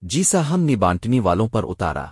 جیسا ہم نے بانٹنی والوں پر اتارا۔